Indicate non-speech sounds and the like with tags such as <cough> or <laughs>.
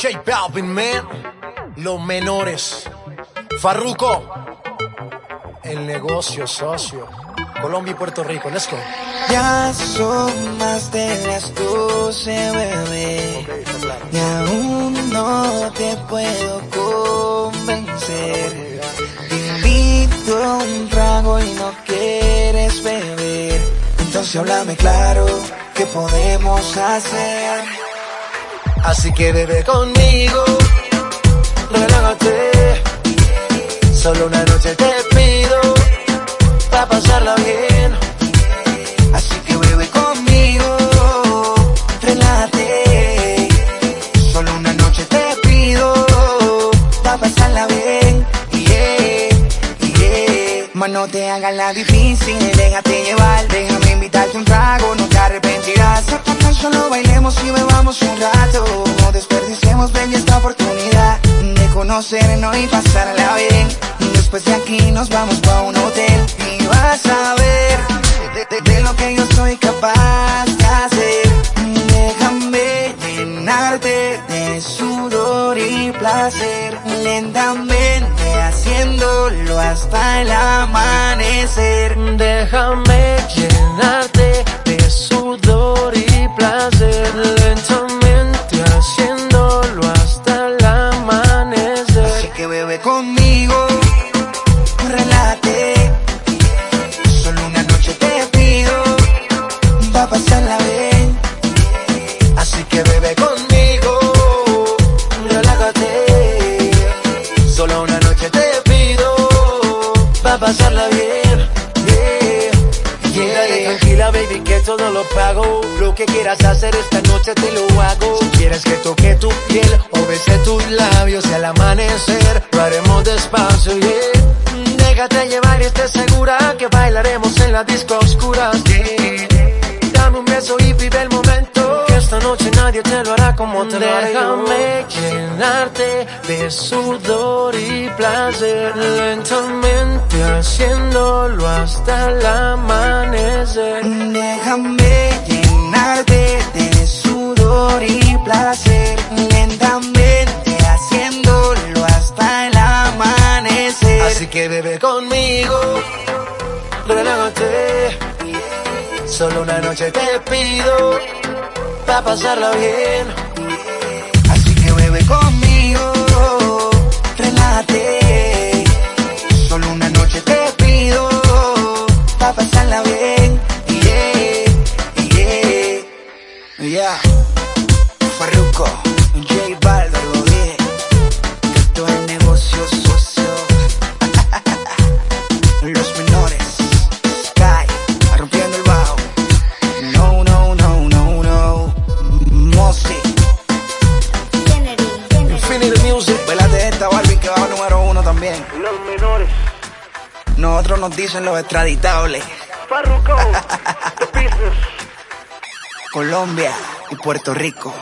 J Balvin, man. Los menores. Farruko. El negocio socio. Colombia y Puerto Rico, let's go. Ya son más de las 12, bebé. Y aún no te puedo convencer. Te invito a un trago y no quieres beber. Entonces háblame claro, ¿qué podemos hacer? Así que bebe conmigo. Relájate. Solo una noche te pido. No te hagas la difícil, déjate llevar. Déjame invitarte un trago, no te arrepentirás. Tan solo bailemos y bebamos un rato. No desperdiciemos bella esta oportunidad de conocernos y pasarla bien. Después de aquí nos vamos pa' un hotel y vas a ver de lo que yo soy capaz de hacer. Déjame llenarte de sudor y placer, lentamente haciéndolo hasta el amanecer. Déjame llenarte pa' pasarla bien. Yeah, yeah. Tranquila, baby, que todo lo pago. Lo que quieras hacer esta noche te lo hago. Si quieres que toque tu piel o bese tus labios y al amanecer lo haremos despacio, yeah. Déjate llevar y esté segura que bailaremos en la disco oscura, yeah. Dame un beso y vive el momento. Que esta noche nadie te lo hará como te lo haré yo. Llenarte de sudor y placer. Lentamente haciéndolo hasta el amanecer. Déjame llenarte de sudor y placer, lentamente haciéndolo hasta el amanecer. Así que bebe conmigo, relájate. Solo una noche te pido, pa' pasarla bien. Farruko, J Baldo, lo dije. Esto es negocio socio. <laughs> Los menores, Sky, rompiendo el bajo. No, no, no, no, no. Mossy. Infinity Music. Vélate esta Barbie que va número uno también. Los menores. Nosotros nos dicen los extraditables. Farruko. <laughs> The business. Colombia y Puerto Rico.